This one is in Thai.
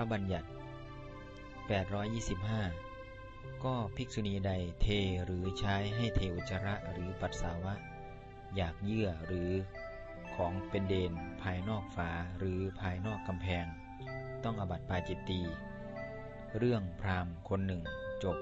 ระบัญญัติ 825 ก็ภิกษุณีใดเทหรือใช้ให้เทอุจระหรือปัสสาวะ อยากเยื่อหรือของเป็นเดนภายนอกฝาหรือภายนอกกำแพง ต้องอบัติปาจิตตี เรื่องพราหมณ์คนหนึ่งจบ